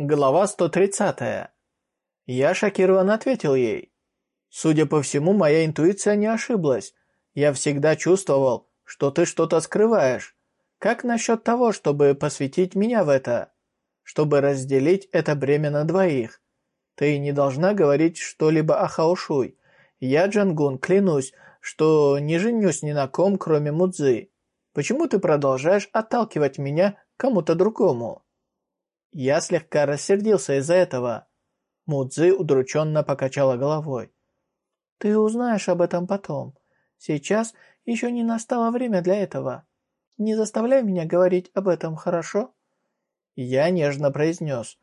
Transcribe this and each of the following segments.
Глава 130. Я шокированно ответил ей. Судя по всему, моя интуиция не ошиблась. Я всегда чувствовал, что ты что-то скрываешь. Как насчет того, чтобы посвятить меня в это? Чтобы разделить это бремя на двоих? Ты не должна говорить что-либо о Хаошуй. Я, Джангун, клянусь, что не женюсь ни на ком, кроме Мудзы. Почему ты продолжаешь отталкивать меня кому-то другому?» Я слегка рассердился из-за этого. Мудзи удрученно покачала головой. «Ты узнаешь об этом потом. Сейчас еще не настало время для этого. Не заставляй меня говорить об этом, хорошо?» Я нежно произнес.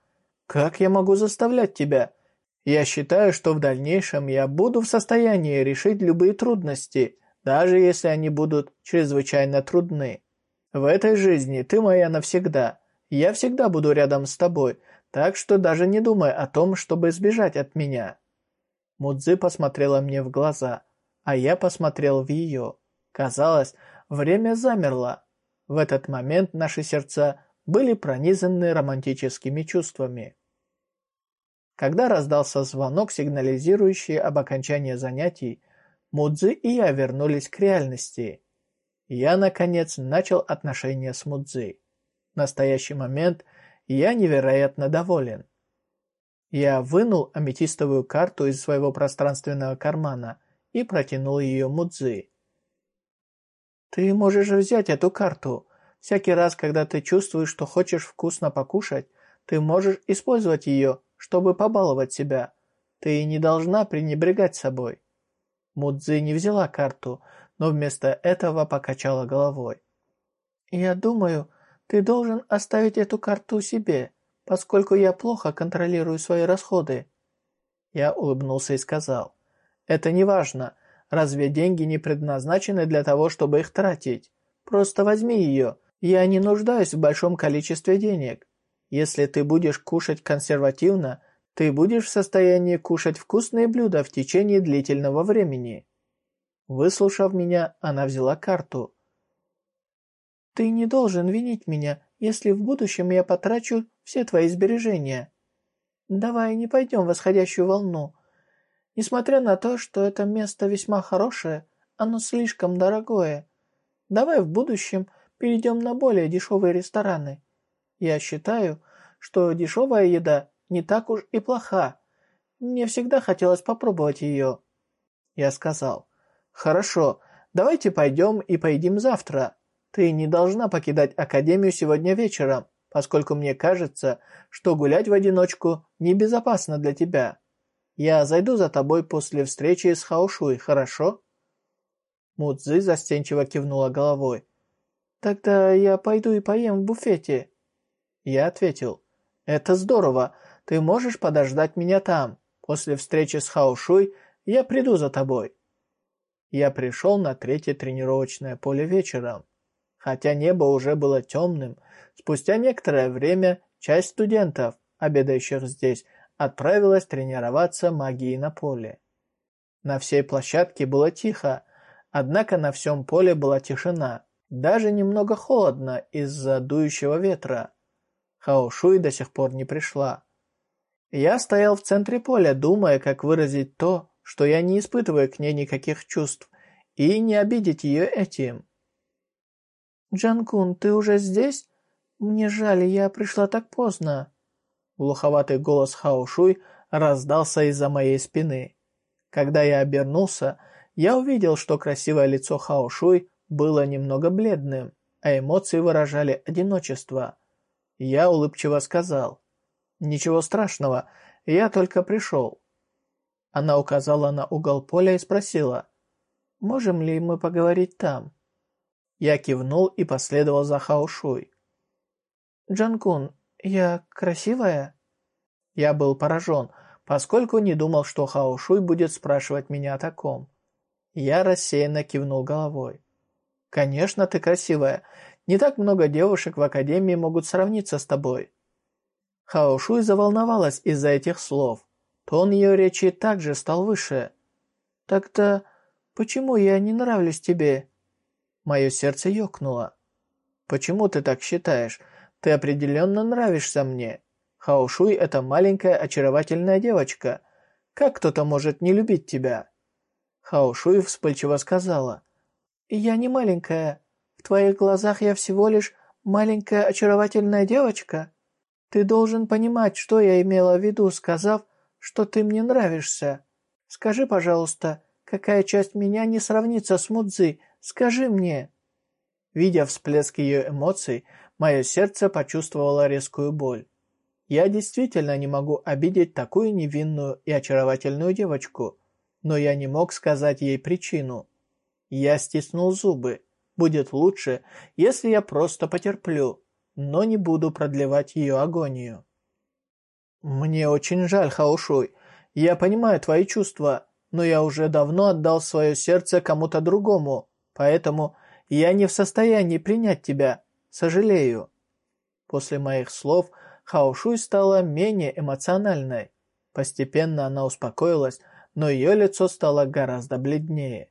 «Как я могу заставлять тебя? Я считаю, что в дальнейшем я буду в состоянии решить любые трудности, даже если они будут чрезвычайно трудны. В этой жизни ты моя навсегда. Я всегда буду рядом с тобой, так что даже не думай о том, чтобы сбежать от меня». Мудзи посмотрела мне в глаза, а я посмотрел в ее. Казалось, время замерло. В этот момент наши сердца были пронизаны романтическими чувствами. Когда раздался звонок, сигнализирующий об окончании занятий, Мудзи и я вернулись к реальности. Я, наконец, начал отношения с Мудзи. В настоящий момент я невероятно доволен. Я вынул аметистовую карту из своего пространственного кармана и протянул ее Мудзи. «Ты можешь взять эту карту. Всякий раз, когда ты чувствуешь, что хочешь вкусно покушать, ты можешь использовать ее, чтобы побаловать себя. Ты не должна пренебрегать собой». Мудзи не взяла карту, но вместо этого покачала головой. «Я думаю, ты должен оставить эту карту себе, поскольку я плохо контролирую свои расходы». Я улыбнулся и сказал, «Это не важно. Разве деньги не предназначены для того, чтобы их тратить? Просто возьми ее. Я не нуждаюсь в большом количестве денег. Если ты будешь кушать консервативно, ты будешь в состоянии кушать вкусные блюда в течение длительного времени». Выслушав меня, она взяла карту. Ты не должен винить меня, если в будущем я потрачу все твои сбережения. Давай не пойдем в восходящую волну. Несмотря на то, что это место весьма хорошее, оно слишком дорогое. Давай в будущем перейдем на более дешевые рестораны. Я считаю, что дешевая еда не так уж и плоха. Мне всегда хотелось попробовать ее. Я сказал, хорошо, давайте пойдем и поедим завтра. Ты не должна покидать Академию сегодня вечером, поскольку мне кажется, что гулять в одиночку небезопасно для тебя. Я зайду за тобой после встречи с Хаошуй, хорошо?» Мудзи застенчиво кивнула головой. «Тогда я пойду и поем в буфете». Я ответил. «Это здорово. Ты можешь подождать меня там. После встречи с Хаошуй я приду за тобой». Я пришел на третье тренировочное поле вечером. Хотя небо уже было темным, спустя некоторое время часть студентов, обедающих здесь, отправилась тренироваться магией на поле. На всей площадке было тихо, однако на всем поле была тишина, даже немного холодно из-за дующего ветра. Хаошуй до сих пор не пришла. Я стоял в центре поля, думая, как выразить то, что я не испытываю к ней никаких чувств, и не обидеть ее этим. «Джанкун, ты уже здесь? Мне жаль, я пришла так поздно». Глуховатый голос Хаошуй раздался из-за моей спины. Когда я обернулся, я увидел, что красивое лицо Хаошуй было немного бледным, а эмоции выражали одиночество. Я улыбчиво сказал, «Ничего страшного, я только пришел». Она указала на угол поля и спросила, «Можем ли мы поговорить там?» Я кивнул и последовал за Хаошуй. «Джанкун, я красивая?» Я был поражен, поскольку не думал, что Хаошуй будет спрашивать меня о таком. Я рассеянно кивнул головой. «Конечно, ты красивая. Не так много девушек в Академии могут сравниться с тобой». Хаошуй заволновалась из-за этих слов. Тон ее речи также стал выше. «Тогда почему я не нравлюсь тебе?» Мое сердце ёкнуло. «Почему ты так считаешь? Ты определенно нравишься мне». Хаошуй – это маленькая очаровательная девочка. Как кто-то может не любить тебя?» Хаошуй вспыльчиво сказала. «Я не маленькая. В твоих глазах я всего лишь маленькая очаровательная девочка. Ты должен понимать, что я имела в виду, сказав, что ты мне нравишься. Скажи, пожалуйста, какая часть меня не сравнится с Мудзи? Скажи мне!» Видя всплеск ее эмоций, мое сердце почувствовало резкую боль. Я действительно не могу обидеть такую невинную и очаровательную девочку, но я не мог сказать ей причину. Я стиснул зубы. Будет лучше, если я просто потерплю, но не буду продлевать ее агонию. Мне очень жаль, Хаушуй. Я понимаю твои чувства, но я уже давно отдал свое сердце кому-то другому, поэтому я не в состоянии принять тебя. Сожалею. После моих слов Хаошуй стала менее эмоциональной. Постепенно она успокоилась, но ее лицо стало гораздо бледнее.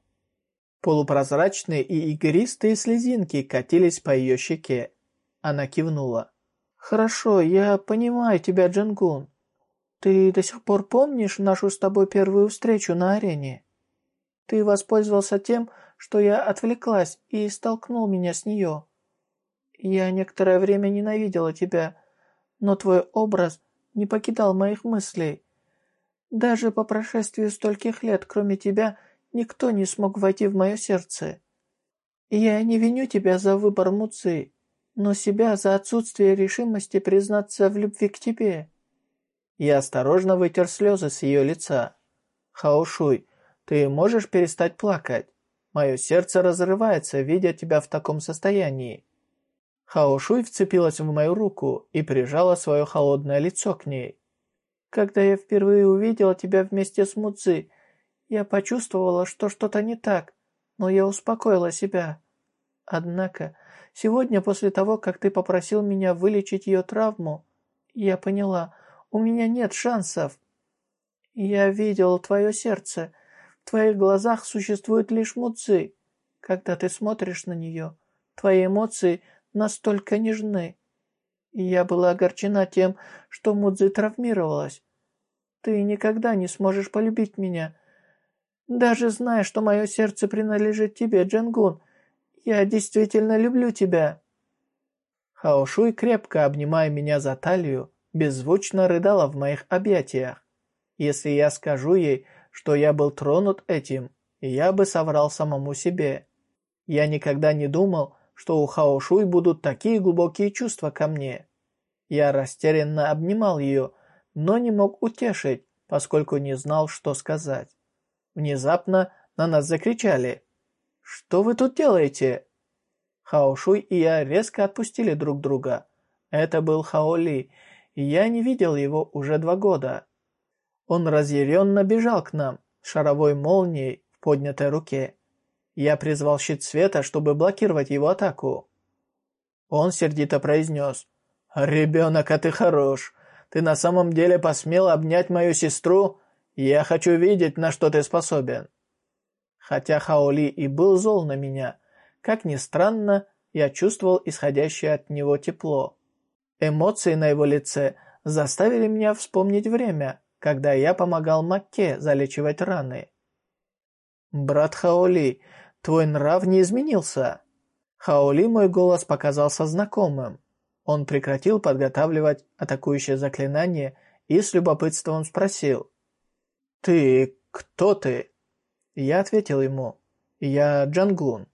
Полупрозрачные и игристые слезинки катились по ее щеке. Она кивнула. «Хорошо, я понимаю тебя, Джангун. Ты до сих пор помнишь нашу с тобой первую встречу на арене? Ты воспользовался тем, что я отвлеклась и столкнул меня с нее. Я некоторое время ненавидела тебя, но твой образ не покидал моих мыслей. Даже по прошествии стольких лет, кроме тебя, никто не смог войти в мое сердце. Я не виню тебя за выбор Муци, но себя за отсутствие решимости признаться в любви к тебе. Я осторожно вытер слезы с ее лица. «Хаошуй, ты можешь перестать плакать? Мое сердце разрывается, видя тебя в таком состоянии». Хаошуй вцепилась в мою руку и прижала свое холодное лицо к ней. Когда я впервые увидела тебя вместе с Мудзи, я почувствовала, что что-то не так, но я успокоила себя. Однако, сегодня после того, как ты попросил меня вылечить ее травму, я поняла, у меня нет шансов. Я видел твое сердце. В твоих глазах существует лишь Мудзи. Когда ты смотришь на нее, твои эмоции настолько нежны. Я была огорчена тем, что Мудзи травмировалась. Ты никогда не сможешь полюбить меня. Даже зная, что мое сердце принадлежит тебе, Джангун, я действительно люблю тебя». Хаошуй, крепко обнимая меня за талию, беззвучно рыдала в моих объятиях. Если я скажу ей, что я был тронут этим, я бы соврал самому себе. Я никогда не думал, что у Хаошуй будут такие глубокие чувства ко мне. Я растерянно обнимал ее, но не мог утешить, поскольку не знал, что сказать. Внезапно на нас закричали. «Что вы тут делаете?» Хаошуй и я резко отпустили друг друга. Это был Хаоли, и я не видел его уже два года. Он разъяренно бежал к нам, шаровой молнией в поднятой руке. Я призвал щит света, чтобы блокировать его атаку. Он сердито произнес. «Ребенок, а ты хорош. Ты на самом деле посмел обнять мою сестру? Я хочу видеть, на что ты способен». Хотя Хаоли и был зол на меня, как ни странно, я чувствовал исходящее от него тепло. Эмоции на его лице заставили меня вспомнить время, когда я помогал Макке залечивать раны. «Брат Хаоли, твой нрав не изменился». Хаоли мой голос показался знакомым. Он прекратил подготавливать атакующее заклинание и с любопытством спросил. «Ты... кто ты?» Я ответил ему. «Я Джангун».